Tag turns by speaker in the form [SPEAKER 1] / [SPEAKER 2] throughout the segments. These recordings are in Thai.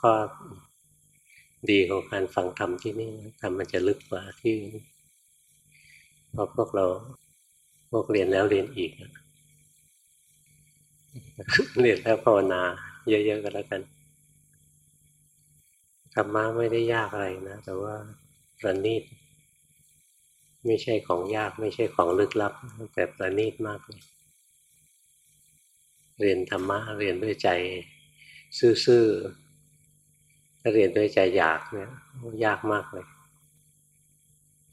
[SPEAKER 1] ข้อดีของการฟังธรรมที่นี่ธรรมมันจะลึกกว่าที่เพราะพวกเราพวกเรียนแล้วเรียนอีกเรียนแล้วภาวนา เยอะๆกันแล้วกันธรรมะไม่ได้ยากอะไรนะ แต่ว่าประณีต ไม่ใช่ของยากไม่ใช่ของลึกลับ แต่ประณีตมากเลยเรียนธรรมะเรียนด้วยใจ ซื่อๆ ถ้าเรียนด้วยใจอยากเนี่ยยากมากเลย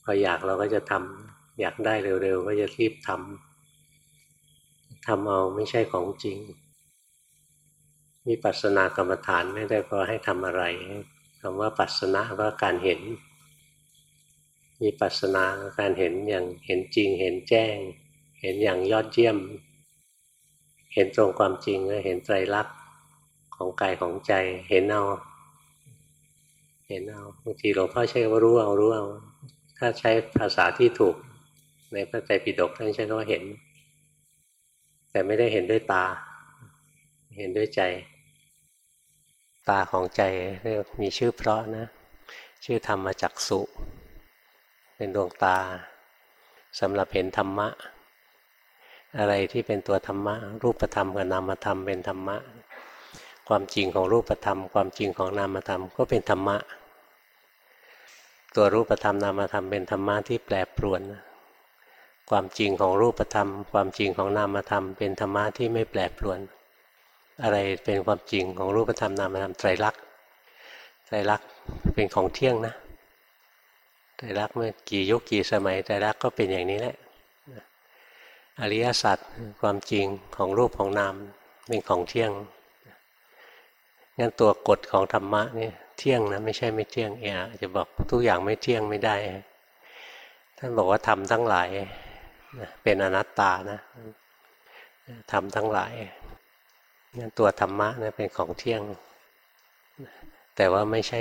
[SPEAKER 1] พออยากเราก็จะทำอยากได้เร็วๆก็จะรีบทำทำเอาไม่ใช่ของจริงมีปัสนากรรมฐานไม่ได้พอให้ทำอะไรคำว่าปัสนะว่าการเห็น มีปัสนาการเห็นอย่างเห็นจริง เห็นแจ้ง เห็นอย่างยอดเยี่ยม เห็นตรงความจริงเห็นไตรลักษณ์ของกายของใจเห็นเอา เห็นเอาบางทีหลวงพ่อใช้ว่ารู้เอารู้เอา ถ้าใช้ภาษาที่ถูก ในพระไตรปิฎกท่านใช้คำว่าเห็น แต่ไม่ได้เห็นด้วยตา เห็นด้วยใจ ตาของใจเรียกมีชื่อเพราะนะ ชื่อธรรมจักสุเป็นดวงตาสำหรับเห็นธรรมะ อะไรที่เป็นตัวธรรมะ รูปธรรมกับนามธรรมเป็นธรรมะ ความจริงของรูปธรรม ความจริงของนามธรรมก็เป็นธรรมะ ตัวรูปธรรมนามธรรมเป็นธรรมะที่แปรปรวน ความจริงของรูปธรรม ความจริงของนามธรรม เป็นธรรมะที่ไม่แปรปรวน อะไรเป็นความจริงของรูปธรรมนามธรรมไตรลักษณ์ไตรลักษณ์เป็นของเที่ยงนะไตรลักษณ์เมื่อกี่ยุคกี่สมัยไตรลักษณ์ก็เป็นอย่างนี้แหละอริยสัจความจริงของรูปของนามเป็นของเที่ยง งั้นตัวกฎของธรรมะนี่เที่ยงนะไม่ใช่ไม่เที่ยงเอะจะบอกทุกอย่างไม่เที่ยงไม่ได้ ท่านบอกว่าทำทั้งหลายเป็นอนัตตานะทำทั้งหลายงั้นตัวธรรมะนะเป็นของเที่ยง แต่ว่าไม่ใช่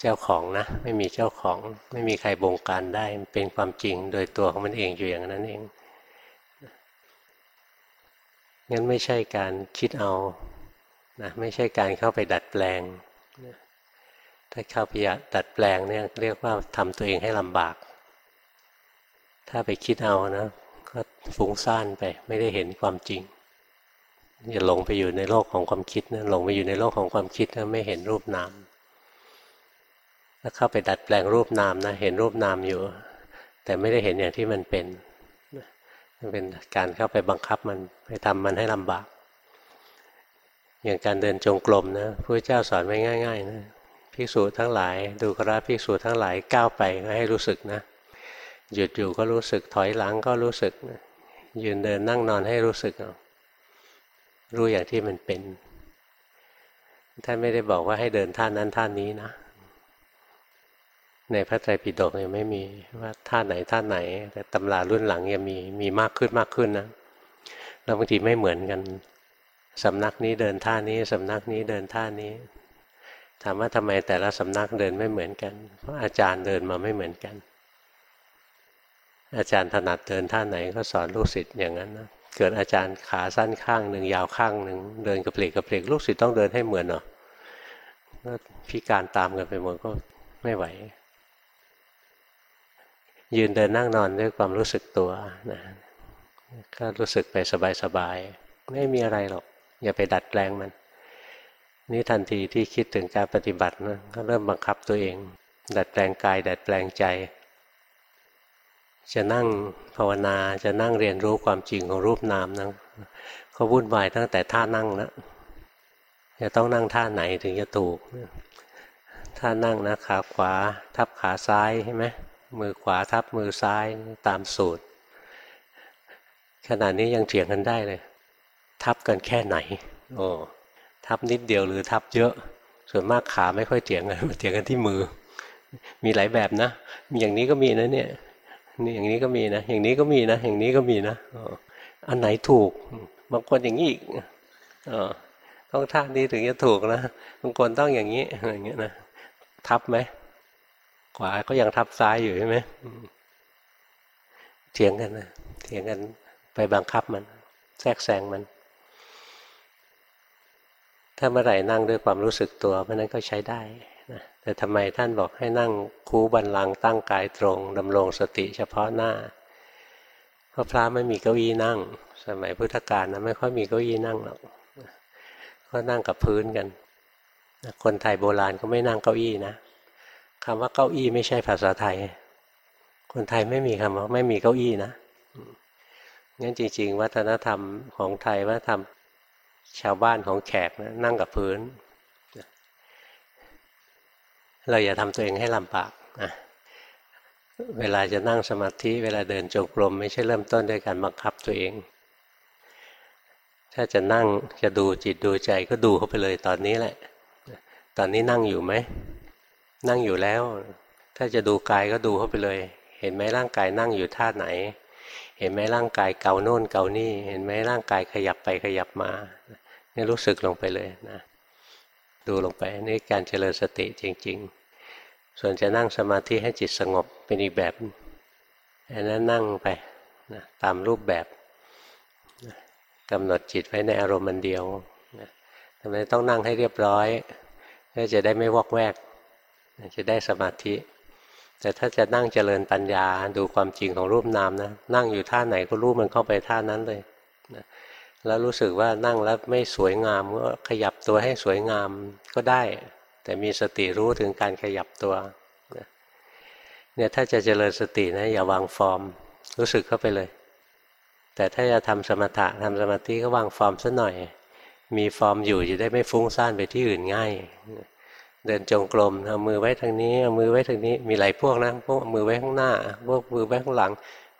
[SPEAKER 1] เจ้าของนะ ไม่มีเจ้าของไม่มีใครบงการได้เป็นความจริงโดยตัวของมันเองอยู่อย่างนั้นเองงั้นไม่ใช่การคิดเอา นะไม่ใช่การเข้าไปดัดแปลง ถ้าเข้าไปดัดแปลงเนี่ยเรียกว่าทำตัวเองให้ลำบาก ถ้าไปคิดเอานะก็ฟุ้งซ่านไปไม่ได้เห็นความจริงอย่าหลงไปอยู่ในโลกของความคิดนะหลงไปอยู่ในโลกของความคิดแล้วไม่เห็นรูปนามถ้าเข้าไปดัดแปลงรูปนามนะเห็นรูปนามอยู่ แต่ไม่ได้เห็นอย่างที่มันเป็นเป็นการเข้าไปบังคับมันไปทำมันให้ลำบาก อย่างการเดินจงกรมนะพระเจ้าสอนไว้ง่าย ๆ นะภิกษุทั้งหลาย ดูกราภิกษุทั้งหลายก้าวไปก็ให้รู้สึกนะหยุดอยู่ก็รู้สึกถอยหลังก็รู้สึกนะยืนเดินนั่งนอนให้รู้สึกรู้อย่างที่มันเป็นท่านไม่ได้บอกว่าให้เดินท่านั้นท่านี้นะ ในพระไตรปิฎกยังไม่มีว่าท่าไหนท่าไหน แต่ตำรารุ่นหลังยังมีมีมากขึ้นมากขึ้นนะแล้วบางทีไม่เหมือนกัน สำนักนี้เดินท่านี้สำนักนี้เดินท่านี้ถามว่าทำไมแต่ละสำนักเดินไม่เหมือนกัน เพราะอาจารย์เดินมาไม่เหมือนกัน อาจารย์ถนัดเดินท่าไหนก็สอนลูกศิษย์อย่างนั้นนะเกิดอาจารย์ขาสั้นข้างหนึ่งยาวข้างหนึ่งเดินกระเพลกกระเพลกลูกศิษย์ต้องเดินให้เหมือนเนาะพิการตามกันไปหมดก็ไม่ไหว ยืนเดินนั่งนอนด้วยความรู้สึกตัวนะก็รู้สึกไปสบายๆไม่มีอะไรหรอก อย่าไปดัดแปลงมัน นี่ทันทีที่คิดถึงการปฏิบัตินะก็เริ่มบังคับตัวเอง ดัดแปลงกาย ดัดแปลงใจ จะนั่งภาวนาจะนั่งเรียนรู้ความจริงของรูปนามนะก็วุ่นวายตั้งแต่ท่านั่งนะจะต้องนั่งท่าไหนถึงจะถูกท่านั่งนะขาขวาทับขาซ้ายใช่ไหมมือขวาทับมือซ้ายตามสูตรขณะนี้ยังเถียงกันได้เลย ทับกันแค่ไหนโอ้ทับนิดเดียวหรือทับเยอะ ส่วนมากขาไม่ค่อยเถียงกันเถียงกันที่มือ มีหลายแบบนะอย่างนี้ก็มีนะเนี่ยนี่อย่างนี้ก็มีนะ อย่างนี้ก็มีนะ อย่างนี้ก็มีนะอันไหนถูก บางคนอย่างนี้อีกต้องท่านี้ถึงจะถูกนะ บางคนต้องอย่างนี้อย่างเงี้ยนะ ทับไหม ขวาก็ยังทับซ้ายอยู่ใช่ไหมเถียงกันนะ เถียงกันไปบังคับมัน แทรกแซงมัน ถ้าเมื่อไหร่นั่งด้วยความรู้สึกตัวเพราะนั้นก็ใช้ได้นะแต่ทำไมท่านบอกให้นั่งคูบันลังตั้งกายตรงดำรงสติเฉพาะหน้าเพราะพระไม่มีเก้าอี้นั่ง สมัยพุทธกาลนะไม่ค่อยมีเก้าอี้นั่งหรอกก็นั่งกับพื้นกันคนไทยโบราณก็ไม่นั่งเก้าอี้นะคำว่าเก้าอี้ไม่ใช่ภาษาไทย คนไทยไม่มีคำว่าไม่มีเก้าอี้นะงั้นจริง ๆ วัฒนธรรมของไทยวัฒนธรรม ชาวบ้านของแขกนะนั่งกับพื้น เราอย่าทำตัวเองให้ลำบากนะเวลาจะนั่งสมาธิ เวลาเดินจงกรมไม่ใช่เริ่มต้นด้วยการบังคับตัวเอง ถ้าจะนั่งจะดูจิตดูใจก็ดูเข้าไปเลยตอนนี้แหละ ตอนนี้นั่งอยู่ไหม นั่งอยู่แล้ว ถ้าจะดูกายก็ดูเข้าไปเลย เห็นไหมร่างกายนั่งอยู่ท่าไหน เห็นไหมร่างกายเกาโน่นเกานี่ เห็นไหมร่างกายขยับไปขยับมาเนี่ยรู้สึกลงไปเลยนะดูลงไปนี่การเจริญสติจริง ๆ ส่วนจะนั่งสมาธิให้จิตสงบเป็นอีกแบบอันนั้นนั่งไปนะตามรูปแบบนะกำหนดจิตไว้ในอารมณ์มันเดียวนะทำไมต้องนั่งให้เรียบร้อยเพื่อจะได้ไม่วอกแวก จะได้สมาธิ แต่ถ้าจะนั่งเจริญปัญญาดูความจริงของรูปนามนะนั่งอยู่ท่าไหนก็รู้มันเข้าไปท่านั้นเลยนะแล้วรู้สึกว่านั่งแล้วไม่สวยงามก็ขยับตัวให้สวยงามก็ได้ แต่มีสติรู้ถึงการขยับตัวเนี่ยถ้าจะเจริญสตินะอย่าวางฟอร์ม รู้สึกเข้าไปเลย แต่ถ้าจะทำสมถะทำสมาธิก็วางฟอร์มซะหน่อย มีฟอร์มอยู่จะได้ไม่ฟุ้งซ่านไปที่อื่นง่าย เดินจงกรมเอามือไว้ทางนี้เอามือไว้ทางนี้มีหลายพวกนะพวกมือไว้ข้างหน้า พวกมือไว้ข้างหลัง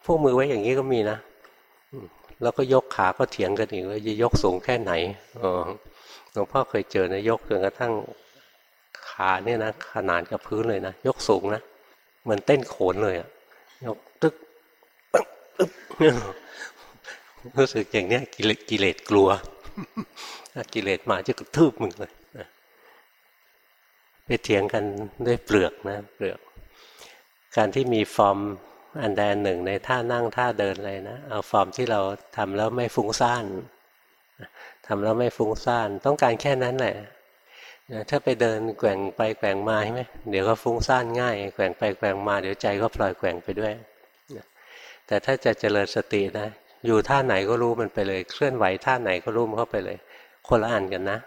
[SPEAKER 1] พวกมือไว้อย่างนี้ก็มีนะแล้วก็ยกขาก็เถียงกันอีกว่าจะยกสูงแค่ไหนหลวงพ่อเคยเจอนะยกจนกระทั่งขาเนี่ยนะขนานกับพื้นเลยนะยกสูงนะเหมือนเต้นโขนเลยอะยกตึกรู้สึกอย่างเนี้ยกิเลสกลัวกิเลสมาจะกระทืบมึงเลย ไปเถียงกันด้วยเปลือกนะเปลือก การที่มีฟอร์มอันใดอันหนึ่งในท่านั่งท่าเดินอะไรนะเอาฟอร์มที่เราทำแล้วไม่ฟุ้งซ่านทำแล้วไม่ฟุ้งซ่านต้องการแค่นั้นแหละถ้าไปเดินแกว่งไปแกว่งมาใช่ไหมเดี๋ยวก็ฟุ้งซ่านง่าย แกว่งไปแกว่งมาเดี๋ยวใจก็ปล่อยแกว่งไปด้วยแต่ถ้าจะเจริญสตินะ อยู่ท่าไหนก็รู้มันไปเลย เคลื่อนไหวท่าไหนก็รู้มันเข้าไปเลย คนละอันกันนะ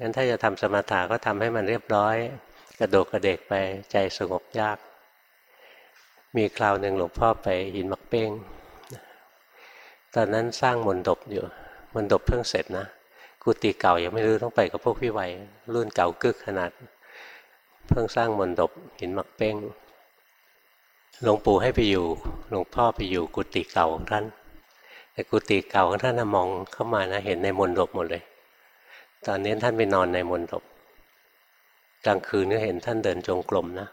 [SPEAKER 1] งั้นถ้าจะทำสมถะก็ทำให้มันเรียบร้อย กระโดดกระเดกไปใจสงบยาก มีคราวหนึ่งหลวงพ่อไปหินมักเป้ง ตอนนั้นสร้างมนดบอยู่มนดบเพิ่งเสร็จนะกุฏิเก่ายังไม่รู้ต้องไปกับพวกพี่ไหวรุ่นเก่ากึกขนาด เพิ่งสร้างมนดบหินมักเป้งหลวงปู่ให้ไปอยู่หลวงพ่อไปอยู่กุฏิเก่าของท่านแต่กุฏิเก่าของท่านมองเข้ามานะเห็นในมนดบหมดเลย ตอนนี้ท่านไปนอนในมณฑปกลางคืนก็เห็นท่านเดินจงกรมนะ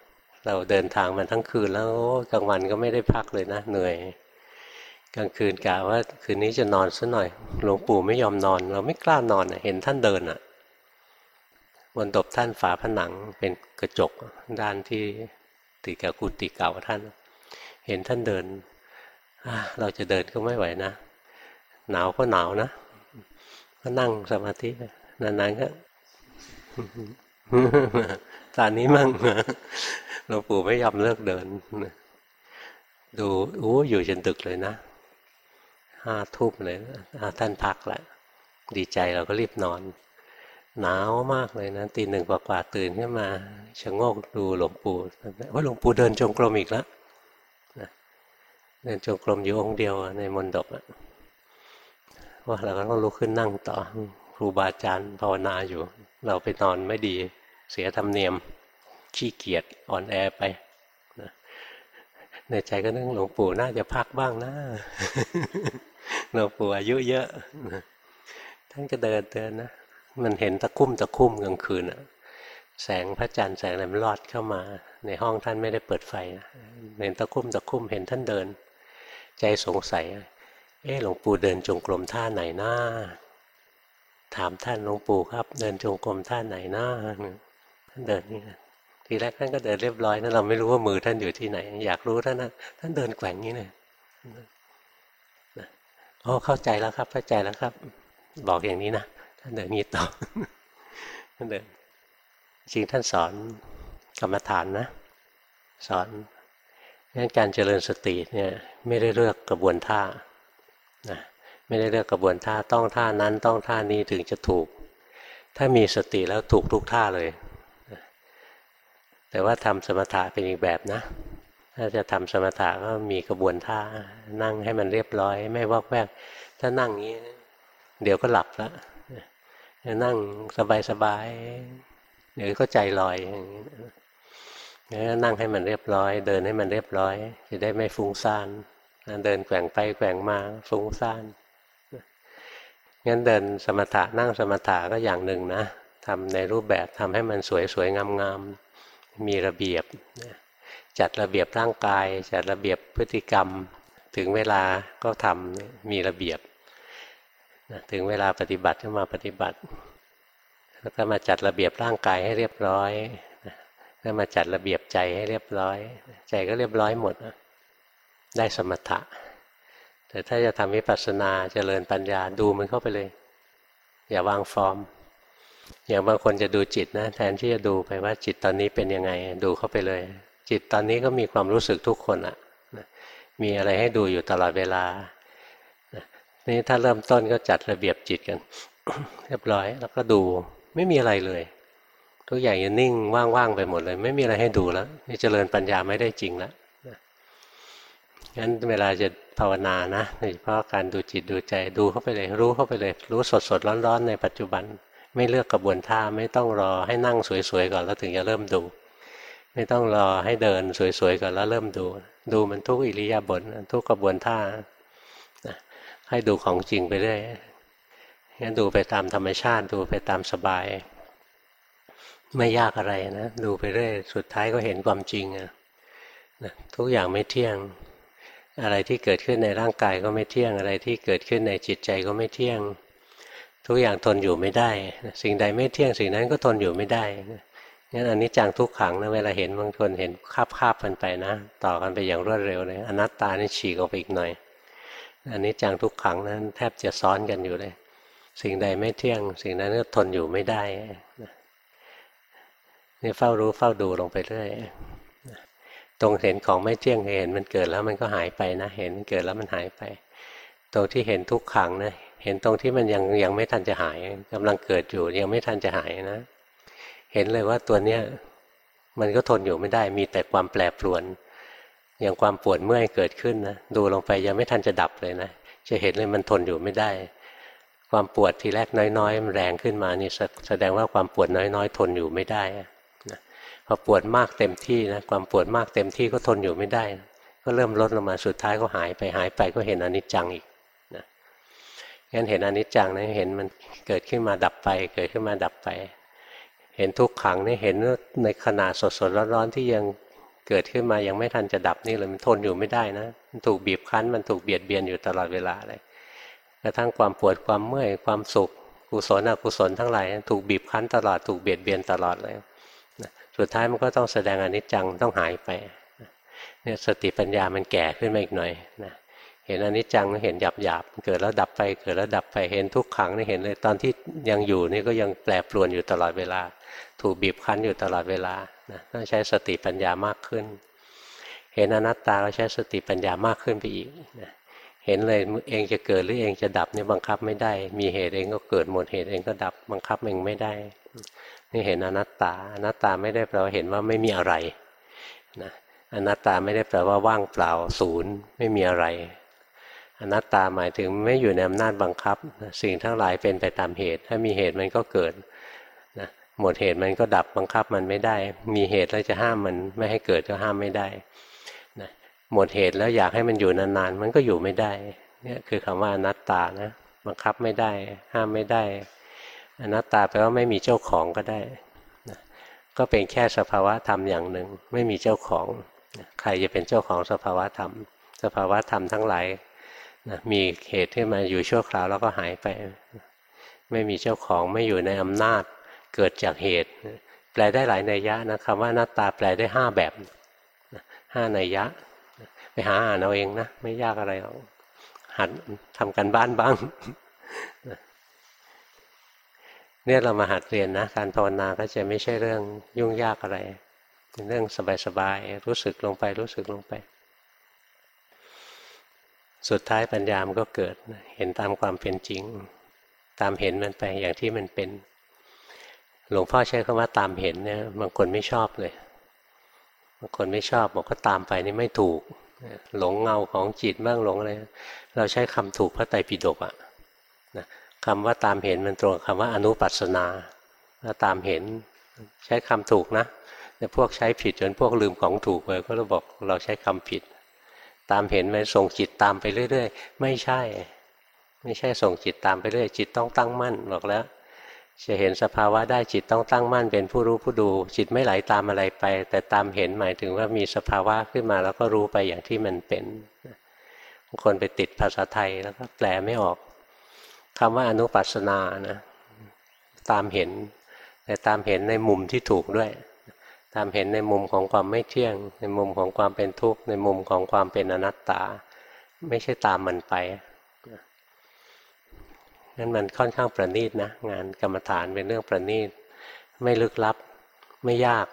[SPEAKER 1] เราเดินทางมาทั้งคืนแล้วกลางวันก็ไม่ได้พักเลยนะ เหนื่อย กลางคืนกะว่าคืนนี้จะนอนสัหน่อย หลวงปู่ไม่ยอมนอน เราไม่กล้านอนเห็นท่านเดินอะบนตบท่านฝาผนังเป็นกระจกด้านที่ติดกับกุฏิเก่าท่าน เห็นท่านเดิน เราจะเดินก็ไม่ไหวนะ หนาวก็หนาวนะ ก็นั่งสมาธิ นานๆก็ตอนนี้มั่งหลวงปู่ไม่ยอมเลิกเดิน ดูโอ้อยู่จนดึกเลยนะห้าทุ่มเลยท่านพักแหละดีใจเราก็รีบนอน หนาวมากเลยนะตีหนึ่งกว่าๆตื่นขึ้นมาชะโงกดูหลวงปู่ว่าหลวงปู่เดินจงกรมอีกแล้วเดินจงกรมอยู่องค์เดียวในมณฑปว่าเราก็ต้องลุกขึ้นนั่งต่อ ครูบาอาจารย์ภาวนาอยู่ เราไปนอนไม่ดีเสียธรรมเนียมขี้เกียจอ่อนแอไปนะในใจก็นึกหลวงปู่น่าจะพักบ้างนะหลวงปู่อายุเยอะท่านก็เดินเดินนะมันเห็นตะคุ่มตะคุ่มกลางคืนอะแสงพระจันทร์แสงอะไรมันลอดเข้ามา ในห้องท่านไม่ได้เปิดไฟเห็นตะคุ่มตะคุ่มเห็นท่านเดิน ใจสงสัย เออหลวงปู่เดินจงกรมท่าไหนหน้า ถามท่านหลวงปู่ครับ เดินจงกรมท่านไหนหน้าท่านเดินนี่นะทีแรกท่านก็เดินเรียบร้อยนะเราไม่รู้ว่ามือท่านอยู่ที่ไหน อยากรู้ท่านนะท่านเดินแกว่งนี้เลยโอ้เข้าใจแล้วครับ เข้าใจแล้วครับ บอกอย่างนี้นะท่านเดินงี้ต่อท่านเดินจริงท่านสอนกรรมฐานนะ สอนงั้นการเจริญสติเนี่ยไม่ได้เลือกกระบวนท่านะ ไม่ได้เลือกกระบวนท่าต้องท่านั้นต้องท่านี้ถึงจะถูก ถ้ามีสติแล้วถูกทุกท่าเลย แต่ว่าทำสมถะเป็นอีกแบบนะ ถ้าจะทำสมถะก็มีกระบวนท่านั่งให้มันเรียบร้อย ไม่วอกแวกถ้านั่งอย่างนี้เดี๋ยวก็หลับแล้วนั่งสบายๆเดี๋ยวก็ใจลอยอย่างนี้นั่งให้มันเรียบร้อย เดินให้มันเรียบร้อย จะได้ไม่ฟุ้งซ่านเดินแกว่งไปแกว่งมาฟุ้งซ่าน งั้นเดินสมถะนั่งสมถะก็อย่างหนึ่งนะทำในรูปแบบทำให้มันสวยสวยงามงามมีระเบียบ จัดระเบียบร่างกาย จัดระเบียบพฤติกรรม ถึงเวลาก็ทำมีระเบียบ ถึงเวลาปฏิบัติก็มาปฏิบัติ แล้วก็มาจัดระเบียบร่างกายให้เรียบร้อยแล้วมาจัดระเบียบใจให้เรียบร้อย ใจก็เรียบร้อยหมดได้สมถะ แต่ถ้าจะทำวิปัสสนาจเจริญปัญญาดูมันเข้าไปเลย อย่าวางฟอร์ม อย่างบางคนจะดูจิตนะแทนที่จะดูไปว่าจิตตอนนี้เป็นยังไง ดูเข้าไปเลย จิตตอนนี้ก็มีความรู้สึกทุกคนอะมีอะไรให้ดูอยู่ตลอดเวลานี่ถ้าเริ่มต้นก็จัดระเบียบจิตกัน เรียบร้อยแล้วก็ดูไม่มีอะไรเลย ทุกอย่างยังนิ่งว่างๆไปหมดเลย ไม่มีอะไรให้ดูแล้วนี่เจริญปัญญาไม่ได้จริงแล้ว งั้นเวลาจะภาวนานะโดยเฉพาะการดูจิตดูใจดูเข้าไปเลยรู้เข้าไปเลย รู้สดสดร้อนๆในปัจจุบัน ไม่เลือกกระบวนท่าไม่ต้องรอให้นั่งสวยๆก่อนแล้วถึงจะเริ่มดู ไม่ต้องรอให้เดินสวยๆก่อนแล้วเริ่มดู ดูมันทุกอิริยาบถทุกกระบวนท่าให้ดูของจริงไปเรื่อยงั้นดูไปตามธรรมชาติดูไปตามสบาย ไม่ยากอะไรนะ ดูไปเรื่อยสุดท้ายก็เห็นความจริงนะทุกอย่างไม่เที่ยง อะไรที่เกิดขึ้นในร่างกายก็ไม่เที่ยง อะไรที่เกิดขึ้นในจิตใจก็ไม่เที่ยง ทุกอย่างทนอยู่ไม่ได้ สิ่งใดไม่เที่ยงสิ่งนั้นก็ทนอยู่ไม่ได้งั้นอันนี้จังทุกขังนะเวลาเห็นบางคนเห็นคาบคาบกันไปนะ ต่อกันไปอย่างรวดเร็วเลยอนัตตานี่ฉีกออกไปอีกหน่อย อันนี้จังทุกขังนั้นแทบจะซ้อนกันอยู่เลย สิ่งใดไม่เที่ยง สิ่งนั้นก็ทนอยู่ไม่ได้นี่เฝ้ารู้เฝ้าดูลงไปเรื่อย ตรงเห็นของไม่เที่ยงเห็นมันเกิดแล้วมันก็หายไปนะ เห็นเกิดแล้วมันหายไป ตรงที่เห็นทุกขังนะเห็นตรงที่มันยังยังไม่ทันจะหายกำลังเกิดอยู่ยังไม่ทันจะหายนะ เห็นเลยว่าตัวเนี้ยมันก็ทนอยู่ไม่ได้มีแต่ความแปรปรวน อย่างความปวดเมื่อยเกิดขึ้นนะดูลงไปยังไม่ทันจะดับเลยนะจะเห็นเลยมันทนอยู่ไม่ได้ ความปวดทีแรกน้อยๆมันแรงขึ้นมานี่แสดงว่าความปวดน้อยๆ ทนอยู่ไม่ได้ พอปวดมากเต็มที่นะความปวดมากเต็มที่ก็ทนอยู่ไม่ได้ ก็เริ่มลดลงมาสุดท้ายก็หายไปหายไปก็เห็นอนิจจังอีกนะงั้นเห็นอนิจจังนะเห็นมันเกิดขึ้นมาดับไป เกิดขึ้นมาดับไป เห็นทุกขังนี่เห็นในขณะสดสดร้อนๆที่ยังเกิดขึ้นมายังไม่ทันจะดับนี่เลยมันทนอยู่ไม่ได้นะมันถูกบีบคั้นมันถูกเบียดเบียนอยู่ตลอดเวลาเลยกระทั่งความปวดความเมื่อยความสุขกุศลอกุศลทั้งหลายถูกบีบคั้นตลอดถูกเบียดเบียนตลอดเลย สุดท้ายมันก็ต้องแสดงอนิจจังต้องหายไปเนี่ยสติปัญญามันแก่ขึ้นมาอีกหน่อยนะเห็นอนิจจังเห็นหยาบหยาบเกิดแล้วดับไปเกิดแล้วดับไปเห็นทุกขังนี่เห็นเลยตอนที่ยังอยู่นี่ก็ยังแปรปรวนอยู่ตลอดเวลา ถูกบีบคั้นอยู่ตลอดเวลานะต้องใช้สติปัญญามากขึ้น เห็นอนัตตาก็ใช้สติปัญญามากขึ้นไปอีกนะเห็นเลยเองจะเกิดหรือเองจะดับนี่บังคับไม่ได้ มีเหตุเองก็เกิดหมดเหตุเองก็ดับบังคับเองไม่ได้ นี่เห็นอนัตตา อนัตตาไม่ได้แปลว่าเห็นว่าไม่มีอะไรนะอนัตตาไม่ได้แปลว่าว่างเปล่าศูนย์ไม่มีอะไร อนัตตาหมายถึงไม่อยู่ในอำนาจบังคับ สิ่งทั้งหลายเป็นไปตามเหตุ ถ้ามีเหตุมันก็เกิดนะหมดเหตุมันก็ดับบังคับมันไม่ได้ มีเหตุแล้วจะห้ามมันไม่ให้เกิดก็ห้ามไม่ได้นะหมดเหตุแล้วอยากให้มันอยู่นานๆมันก็อยู่ไม่ได้เนี่ยคือคำว่าอนัตตานะบังคับไม่ได้ ห้ามไม่ได้ อนัตตาแปลว่าไม่มีเจ้าของก็ได้นะก็เป็นแค่สภาวะธรรมอย่างหนึ่ง ไม่มีเจ้าของนะใครจะเป็นเจ้าของสภาวะธรรม สภาวะธรรมทั้งหลายนะมีเหตุที่มาอยู่ชั่วคราวแล้วก็หายไป ไม่มีเจ้าของไม่อยู่ในอำนาจเกิดจากเหตุ แปลได้หลายนัยยะนะคำว่านัตตาแปลได้ห้าแบบห้านัยยะ ไปหาอ่านเอาเองนะ ไม่ยากอะไรหรอกหัดทำกันบ้านบ้าง เนี่ยเรามาหัดเรียนนะการภาวนาก็จะไม่ใช่เรื่องยุ่งยากอะไร เป็นเรื่องสบายๆรู้สึกลงไปรู้สึกลงไป สุดท้ายปัญญามันก็เกิดเห็นตามความเป็นจริง ตามเห็นมันไปอย่างที่มันเป็น หลวงพ่อใช้คำว่าตามเห็นเนี่ยบางคนไม่ชอบเลยบางคนไม่ชอบบอกก็ตามไปนี่ไม่ถูก หลงเงาของจิตบ้างหลงอะไรเราใช้คำถูกพระไตรปิฎกอะนะ คำว่าตามเห็นมันตรงคำว่าอนุปัสนาถ้าตามเห็นใช้คำถูกนะแต่พวกใช้ผิดจนพวกลืมของถูกไปก็เราบอกเราใช้คำผิด ตามเห็นมันส่งจิตตามไปเรื่อย ๆ ไม่ใช่ ไม่ใช่ส่งจิตตามไปเรื่อยจิตต้องตั้งมั่นบอกแล้วจะเห็นสภาวะได้จิตต้องตั้งมั่นเป็นผู้รู้ผู้ดู จิตไม่ไหลาตามอะไรไป แต่ตามเห็นหมายถึงว่ามีสภาวะขึ้นมาแล้วก็รู้ไปอย่างที่มันเป็นคนไปติดภาษาไทยแล้วก็แปลไม่ออก คำว่าอนุปัสนานะตามเห็น แต่ตามเห็นในมุมที่ถูกด้วย ตามเห็นในมุมของความไม่เที่ยง ในมุมของความเป็นทุกข์ในมุมของความเป็นอนัตตา ไม่ใช่ตามมันไปนั่นมันค่อนข้างประณีตนะงานกรรมฐานเป็นเรื่องประณีตไม่ลึกลับไม่ยาก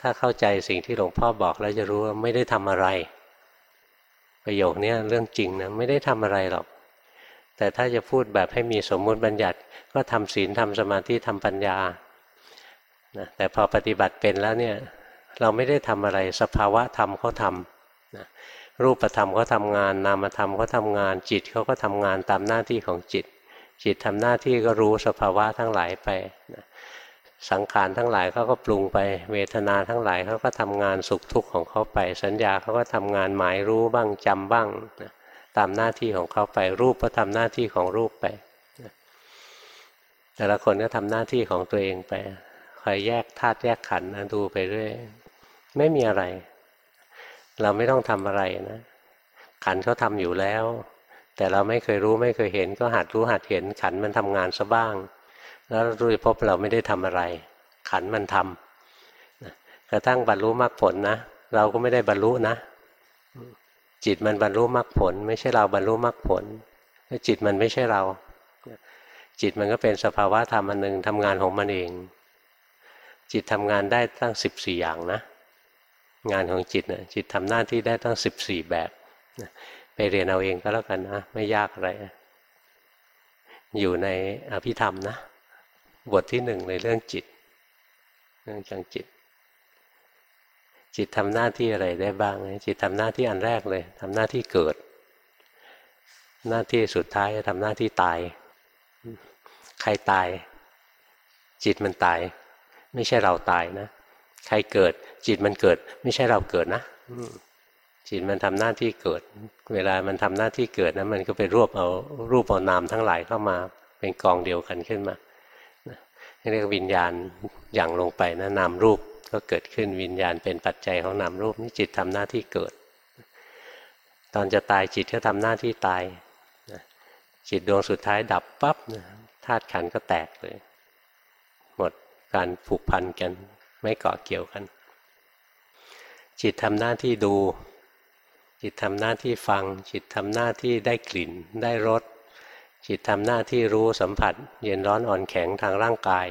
[SPEAKER 1] ถ้าเข้าใจสิ่งที่หลวงพ่อบอกแล้วจะรู้ว่าไม่ได้ทำอะไร ประโยคนี้เรื่องจริงนะไม่ได้ทำอะไรหรอก แต่ถ้าจะพูดแบบให้มีสมมุติบัญญัติ ก็ทำศีลทำสมาธิทำปัญญานะแต่พอปฏิบัติเป็นแล้วเนี่ยเราไม่ได้ทำอะไรสภาวะธรรมเขาทำนะรูปธรรมเขาทำงาน นามธรรมเขาทำงาน จิตเขาก็ทำงานตามหน้าที่ของจิต จิตทำหน้าที่ก็รู้สภาวะทั้งหลายไปนะสังขารทั้งหลายเขาก็ปรุงไป เวทนาทั้งหลายเขาก็ทำงานสุขทุกข์ของเขาไป สัญญาเขาก็ทำงานหมายรู้บ้างจำบ้างนะ ตามหน้าที่ของเขาไปรูปก็ทำหน้าที่ของรูปไป แต่ละคนก็ทำหน้าที่ของตัวเองไปคอยแยกธาตุแยกขันธ์นะดูไปเรื่อยไม่มีอะไร เราไม่ต้องทำอะไรนะ ขันเขาทำอยู่แล้ว แต่เราไม่เคยรู้ไม่เคยเห็น ก็หัดรู้หัดเห็น ขันมันทำงานซะบ้าง แล้วรู้พบเราไม่ได้ทำอะไร ขันมันทำกระทั่งบรรลุมรรคผลนะ เราก็ไม่ได้บรรลุนะ จิตมันบรรลุมรรคผล ไม่ใช่เราบรรลุมรรคผลจิตมันไม่ใช่เรา จิตมันก็เป็นสภาวะธรรมอันหนึ่งทำงานของมันเอง จิตทำงานได้ตั้งสิบสี่อย่างนะ งานของจิตนะจิตทำหน้าที่ได้ตั้งสิบสี่แบบไปเรียนเอาเองก็แล้วกันนะไม่ยากอะไร อยู่ในอภิธรรมนะ บทที่หนึ่งในเรื่องจิต เรื่องจังจิต จิตทำหน้าที่อะไรได้บ้าง จิตทำหน้าที่อันแรกเลยทำหน้าที่เกิด หน้าที่สุดท้ายทำหน้าที่ตาย ใครตาย จิตมันตาย ไม่ใช่เราตายนะ ใครเกิด จิตมันเกิด ไม่ใช่เราเกิดนะจิตมันทำหน้าที่เกิด เวลามันทำหน้าที่เกิดนะมันก็ไปรวบเอารูปเอานามทั้งหลายเข้ามา เป็นกองเดียวกันขึ้นมาเรียกวิญญาณอย่างลงไปนะนามรูป ก็เกิดขึ้นวิญญาณเป็นปัจจัยของนามรูปนี่จิตทำหน้าที่เกิด ตอนจะตายจิตก็ทำหน้าที่ตายจิตดวงสุดท้ายดับปับ๊บธาตุขันก็แตกเลย หมดการผูกพันกัน ไม่เกาะเกี่ยวกัน จิตทำหน้าที่ดู จิตทำหน้าที่ฟัง จิตทำหน้าที่ได้กลิ่น ได้รสจิตทำหน้าที่รู้สัมผัส เย็นร้อนอ่อนแข็งทางร่างกาย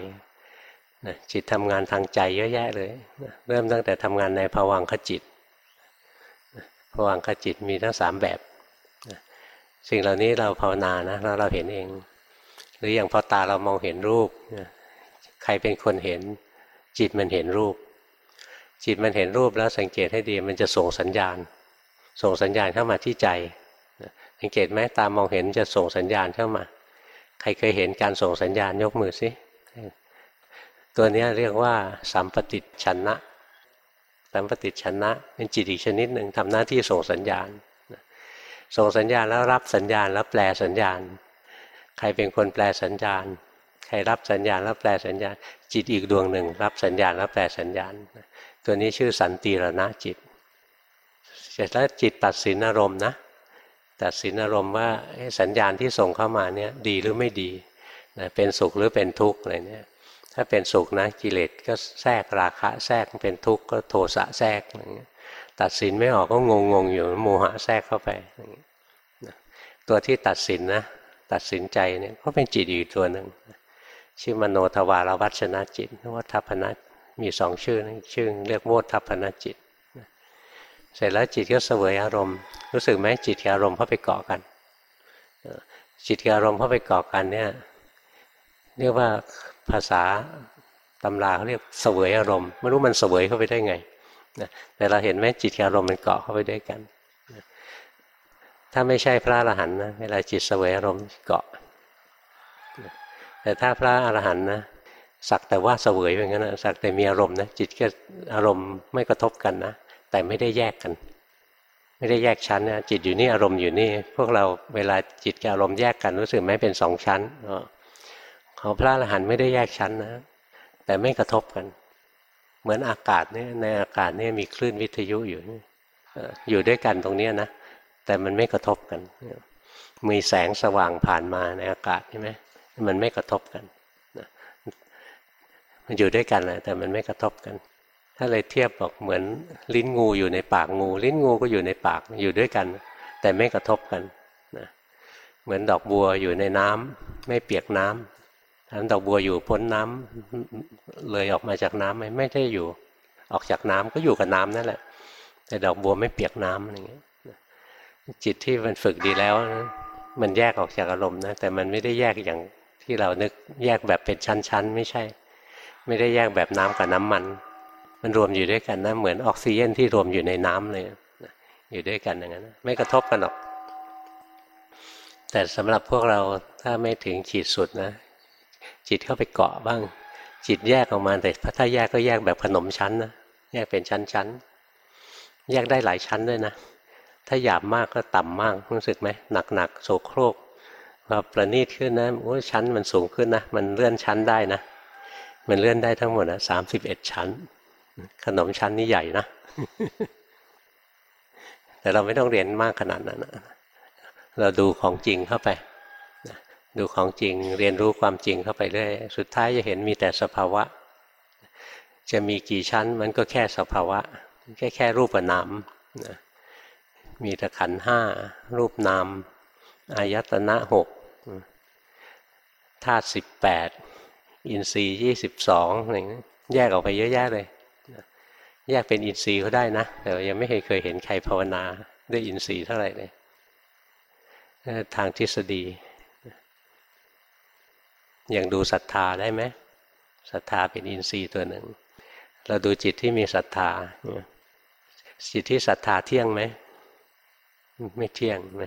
[SPEAKER 1] นะจิตทำงานทางใจเยอะแยะเลยนะเริ่มตั้งแต่ทำงานในภวังคจิตภวังคจิตมีทั้งสามแบบนะสิ่งเหล่านี้เราภาวนานะแล้วเราเห็นเอง หรืออย่างพอตาเรามองเห็นรูปนะใครเป็นคนเห็น จิตมันเห็นรูป จิตมันเห็นรูปแล้วสังเกตให้ดีมันจะส่งสัญญาณ ส่งสัญญาณเข้ามาที่ใจสังเกตไหมตามองเห็นจะส่งสัญญาณเข้ามา ใครเคยเห็นการส่งสัญญาณยกมือสิ ตัวนี้เรียกว่าสัมปติชนะสัมปติชนะเป็นจิตอีกชนิดหนึ่งทำหน้าที่ส่งสัญญาณ ส่งสัญญาณแล้วรับสัญญาณแล้วแปลสัญญาณ ใครเป็นคนแปลสัญญาณ ใครรับสัญญาณแล้วแปลสัญญาณ จิตอีกดวงหนึ่ง รับสัญญาณแล้วแปลสัญญาณ ตัวนี้ชื่อสันติรณะจิต เสร็จแล้วจิตตัดสินอารมณ์นะ ตัดสินอารมณ์ว่าสัญญาณที่ส่งเข้ามาเนี่ยดีหรือไม่ดี เป็นสุขหรือเป็นทุกข์อะไรเนี่ย ถ้าเป็นสุขนะกิเลสก็แทรกราคะแทรกเป็นทุกข์ก็โทสะแทรกอย่างเงี้ยตัดสินไม่ออกก็งงงอยู่โมหะแทรกเข้าไปตัวที่ตัดสินนะตัดสินใจเนี่ยก็เป็นจิตอีกตัวหนึ่งชื่อมโนทวารวัชนะจิตวทัพนะมีสองชื่อชื่อเรียกโวทัพนะจิต เสร็จแล้วจิตก็เสวยอารมณ์ รู้สึกไหมจิตกับอารมณ์เข้าไปเกาะกันจิตกับอารมณ์เข้าไปเกาะกันเนี่ยเรียกว่า ภาษาตำราเขาเรียกเสวยอารมณ์ไม่รู้มันเสวยเข้าไปได้ไงแต่เราเห็นไหมจิตกับอารมณ์มันเกาะเข้าไปด้วยกันถ้าไม่ใช่พระอรหันต์นะเวลาจิตเสวยอารมณ์เกาะแต่ถ้าพระอรหันต์นะสักแต่ว่าเสวยอย่างนั้นนะสักแต่มีอารมณ์นะจิตก็อารมณ์ไม่กระทบกันนะแต่ไม่ได้แยกกัน ไม่ได้แยกชั้นนะจิตอยู่นี่อารมณ์อยู่นี่ พวกเราเวลาจิตกับอารมณ์แยกกันรู้สึกไหมเป็นสองชั้น ของพระอรหันต์ไม่ได้แยกชั้นนะ แต่ไม่กระทบกัน เหมือนอากาศเนี่ยในอากาศเนี่ยมีคลื่นวิทยุอยู่อยู่ด้วยกันตรงนี้นะ แต่มันไม่กระทบกันมีแสงสว่างผ่านมาในอากาศใช่ไหมมันไม่กระทบกันมันอยู่ด้วยกันแหละแต่มันไม่กระทบกัน ถ้าเลยเทียบบอกเหมือนลิ้นงูอยู่ในปากงู ลิ้นงูก็อยู่ในปากอยู่ด้วยกัน แต่ไม่กระทบกันนะเหมือนดอกบัวอยู่ในน้ำไม่เปียกน้ำ ถ้าดอกบัวอยู่พ้นน้ำเลยออกมาจากน้ำไหมไม่ได้อยู่ ออกจากน้ำก็อยู่กับน้ำนั่นแหละ แต่ดอกบัวไม่เปียกน้ำอะไรเงี้ยจิตที่มันฝึกดีแล้ว มันแยกออกจากอารมณ์นะแต่มันไม่ได้แยกอย่างที่เรานึกแยกแบบเป็นชั้นๆ ไม่ใช่ ไม่ได้แยกแบบน้ำกับน้ำมัน มันรวมอยู่ด้วยกันนะเหมือนออกซิเจนที่รวมอยู่ในน้ำเลยอยู่ด้วยกันอย่างนั้นไม่กระทบกันหรอก แต่สำหรับพวกเราถ้าไม่ถึงขีดสุดนะ จิตเข้าไปเกาะบ้าง จิตแยกออกมาแต่ถ้าแยกก็แยกแบบขนมชั้นนะแยกเป็นชั้นๆแยกได้หลายชั้นด้วยนะ ถ้าหยาบมากก็ต่ำมากรู้สึกไหมหนักๆโสโครกพอประณีตขึ้นนะโอ้ชั้นมันสูงขึ้นนะมันเลื่อนชั้นได้นะ มันเลื่อนได้ทั้งหมดนะสามสิบเอ็ดชั้น ขนมชั้นนี่ใหญ่นะ แต่เราไม่ต้องเรียนมากขนาดนั้นนะเราดูของจริงเข้าไป ดูของจริงเรียนรู้ความจริงเข้าไปเรื่อยสุดท้ายจะเห็นมีแต่สภาวะ จะมีกี่ชั้นมันก็แค่สภาวะ แค่แค่รูปนามนะมีแต่ขันห้ารูปนามอายตนะหกธาตุสิบแปดอินทรีย์ยี่สิบสองอะไรเงี้ยแยกออกไปเยอะแยะเลยแยกเป็นอินทรีย์ก็ได้นะแต่ยังไม่เคยเคยเห็นใครภาวนาด้วยอินทรีย์เท่าไหร่เลยทางทฤษฎี อย่างดูศรัทธาได้ไหมศรัทธาเป็นอินทรีย์ตัวหนึ่ง เราดูจิตที่มีศรัทธาจิตที่ศรัทธาเที่ยงไหมไม่เที่ยงไหม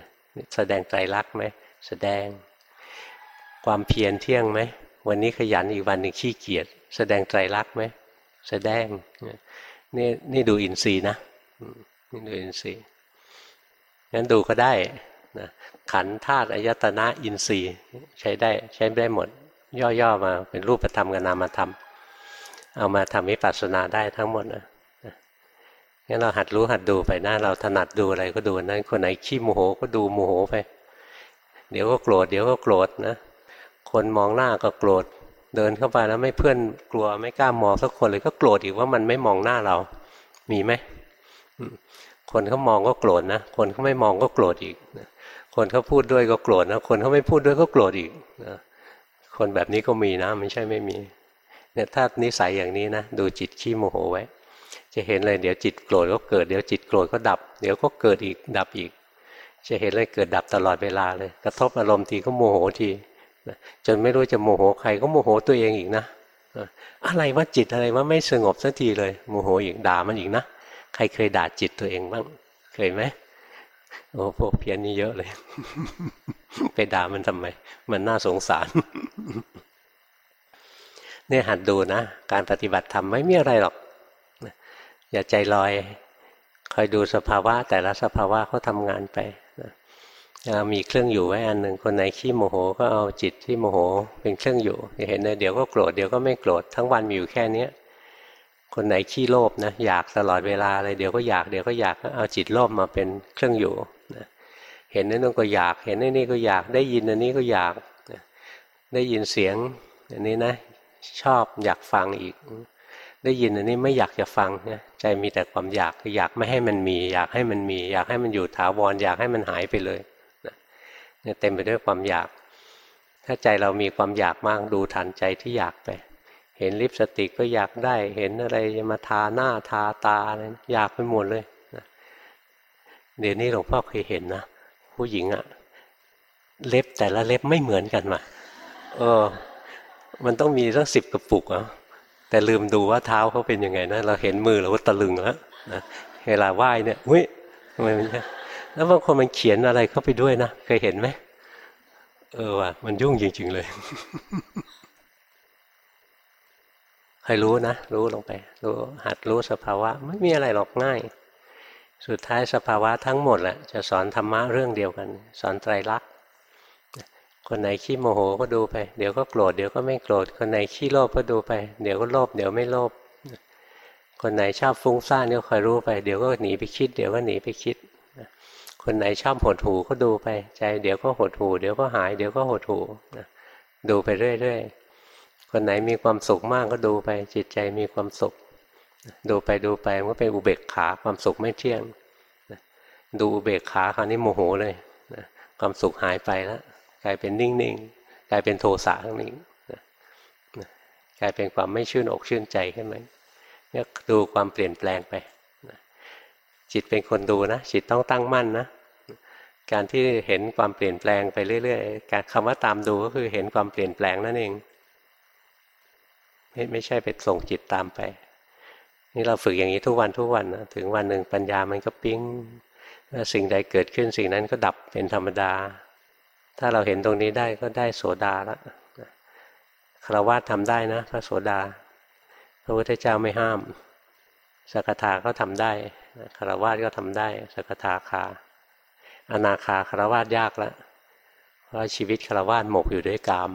[SPEAKER 1] แสดงใจรักไหมแสดง ความเพียรเที่ยงไหมวันนี้ขยันอีกวันหนึ่งขี้เกียจแสดงใจรักไหมแสดงนี่นี่ดูอินทรีย์นะนี่ดูอินทรีย์งั้นดูก็ได้นะขันธาตุอายตนะอินทรีย์ใช้ได้ใช้ได้หมด ย่อๆมาเป็นรูปธรรมกับนามธรรม เอามาทำวิปัสสนาได้ทั้งหมดนะงั้นเราหัดรู้หัดดูไปนะเราถนัดดูอะไรก็ดูนั้นคนไหนขี้โมโหก็ดูโมโหไป เดี๋ยวก็โกรธเดี๋ยวก็โกรธนะ คนมองหน้าก็โกรธเดินเข้าไปแล้วไม่เพื่อนกลัวไม่กล้ามองสักคนเลยก็โกรธอีกว่ามันไม่มองหน้าเรา มีไหมคนเขามองก็โกรธนะ คนเขาไม่มองก็โกรธอีกคนเขาพูดด้วยก็โกรธนะ คนเขาไม่พูดด้วยก็โกรธอีก คนแบบนี้ก็มีนะไม่ใช่ไม่มีเนี่ยถ้านิสัยอย่างนี้นะดูจิตขี้โมโหไว้ จะเห็นเลยเดี๋ยวจิตโกรธก็เกิดเดี๋ยวจิตโกรธก็ดับ เดี๋ยวก็เกิดอีกดับอีก จะเห็นเลยเกิดดับตลอดเวลาเลย กระทบอารมณ์ทีก็โมโหทีจนไม่รู้จะโมโหใครก็โมโหตัวเองอีกนะอะไรว่าจิตอะไรว่าไม่สงบสักทีเลยโมโหอีกด่ามันอีกนะใครเคยด่าจิตตัวเองบ้างเคยไหม โอ้พวกเพี้ยนนี่เยอะเลย ไปด่ามันทำไม มันน่าสงสาร เนี่ยหัดดูนะ การปฏิบัติธรรมไม่มีอะไรหรอก อย่าใจลอย คอยดูสภาวะ แต่ละสภาวะเขาทำงานไปนะมีเครื่องอยู่ไว้อันหนึ่งคนไหนขี้โมโหก็เอาจิตที่โมโห เป็นเครื่องอยู่จะเห็นเลยเดี๋ยวก็โกรธเดี๋ยวก็ไม่โกรธทั้งวันมีอยู่แค่เนี้ย คนไหนขี้โลภนะอยากตลอดเวลาเลยเดี๋ยวก็อยากเดี๋ยวก็อยากก็เอาจิตโลภมาเป็นเครื่องอยู่นะเห็นนั่นก็อยาก เห็นนั่นนี่ก็อยากได้ยินอันนี้ก็อยากได้ยินเสียงอันนี้นะชอบอยากฟังอีก ได้ยินอันนี้ไม่อยากจะฟังเนี่ยใจมีแต่ความอยากอยากไม่ให้มันมี อยากให้มันมี อยากให้มันอยู่ถาวรอยากให้มันหายไปเลยเนี่ยเต็มไปด้วยความอยาก ถ้าใจเรามีความอยากมากดูทันใจที่อยากไป เห็นลิปสติกก็อยากได้ เห็นอะไรจะมาทาหน้าทาตาอะไรอยากไปหมดเลยเดี๋ยวนี้หลวงพ่อเคยเห็นนะผู้หญิงอะเล็บแต่ละเล็บไม่เหมือนกันมาเออ มันต้องมีตั้งสิบกระปุกอะแต่ลืมดูว่าเท้าเขาเป็นยังไงนะเราเห็นมือเราก็ตะลึงแล้วนะเวลาไหว้เนี่ยเฮ้ยทำไมมันแล้วบางคนมันเขียนอะไรเข้าไปด้วยนะเคยเห็นไหมเออว่ะมันยุ่งจริง ๆ เลย ใครรู้นะ รู้ลงไป รู้หัดรู้สภาวะไม่มีอะไรหรอกง่าย สุดท้ายสภาวะทั้งหมดแหละจะสอนธรรมะเรื่องเดียวกัน สอนไตรลักษณ์คนไหนขี้โมโหก็ดูไป เดี๋ยวก็โกรธเดี๋ยวก็ไม่โกรธคนไหนขี้โลภก็ดูไป เดี๋ยวก็โลภเดี๋ยวไม่โลภคนไหนชอบฟุ้งซ่านก็คอยรู้ไป เดี๋ยวก็หนีไปคิด เดี๋ยวก็หนีไปคิดคนไหนชอบหดหูก็ดูไป ใจเดี๋ยวก็หดหูเดี๋ยวก็หายเดี๋ยวก็หดหูดูไปเรื่อยๆ คนไหนมีความสุขมากก็ดูไปจิตใจมีความสุข ดูไปดูไปมันก็เป็นอุเบกขาความสุขไม่เที่ยง ดูอุเบกขาคราวนี้โมโหเลยความสุขหายไปแล้วกลายเป็นนิ่งๆกลายเป็นโทสะข้งนี้กลายเป็นความไม่ชื่นอกชื่นใจขึ้นมาเนี่ยดูความเปลี่ยนแปลงไปจิตเป็นคนดูนะจิตต้องตั้งมั่นนะการที่เห็นความเปลี่ยนแปลงไปเรื่อยๆ การคำว่าตามดูก็คือเห็นความเปลี่ยนแปลงนั่นเอง ไม่ไม่ใช่ไปส่งจิตตามไป นี่เราฝึกอย่างนี้ทุกวันทุกวันนะถึงวันหนึ่งปัญญามันก็ปิ้งสิ่งใดเกิดขึ้นสิ่งนั้นก็ดับเป็นธรรมดา ถ้าเราเห็นตรงนี้ได้ก็ได้โสดาล้วคารวะทำได้นะ พระโสดา พระพุทธเจ้าไม่ห้าม สกทาก็ทำได้คารวะก็ทำได้ สกทาคา อนาคาคารวะยากแล้วเพราะชีวิตคารวะหมกอยู่ด้วยกาม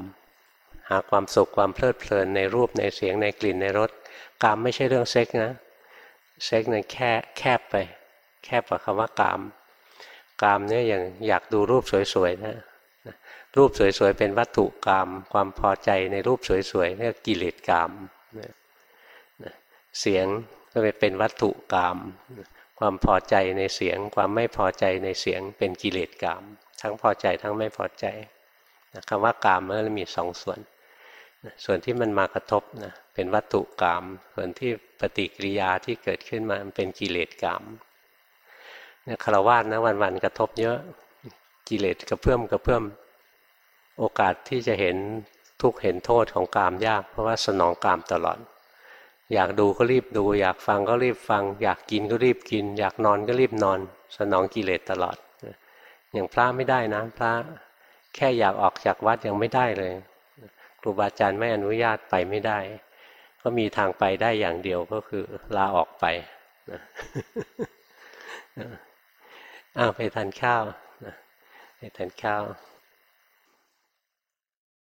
[SPEAKER 1] หาความสุขความเพลิดเพลินในรูปในเสียงในกลิ่นในรสกามไม่ใช่เรื่องเซ็กนะเซ็กนี่ยแค่แคบไป แคบกว่าคำว่ากาม กามเนี่ยอย่างอยากดูรูปสวยๆนะรูปสวยๆเป็นวัตถุกรรมความพอใจในรูปสวยๆเรียกกิเลสกรรมเสียงก็เป็นวัตถุกรรมความพอใจในเสียง ความไม่พอใจในเสียงเป็นกิเลสกรรมทั้งพอใจทั้งไม่พอใจคำว่ากรรมมันมีสองส่วน ส่วนที่มันมากระทบนะเป็นวัตถุกรรม ส่วนที่ปฏิกิริยาที่เกิดขึ้นมาเป็นกิเลสกรรมเนี่ยคารวะนะวันๆกระทบเยอะกิเลสกระเพื่อมกระเพื่อมโอกาสที่จะเห็นทุกเห็นโทษของกามยาก เพราะว่าสนองกามตลอด อยากดูก็รีบดู อยากฟังก็รีบฟัง อยากกินก็รีบกิน อยากนอนก็รีบนอน สนองกิเลสตลอด อย่างพระไม่ได้นะพระแค่อยากออกจากวัดยังไม่ได้เลย ครูบาอาจารย์ไม่อนุญาตไปไม่ได้ ก็มีทางไปได้อย่างเดียวก็คือลาออกไปอ้าวไปทานข้าวไปทานข้าว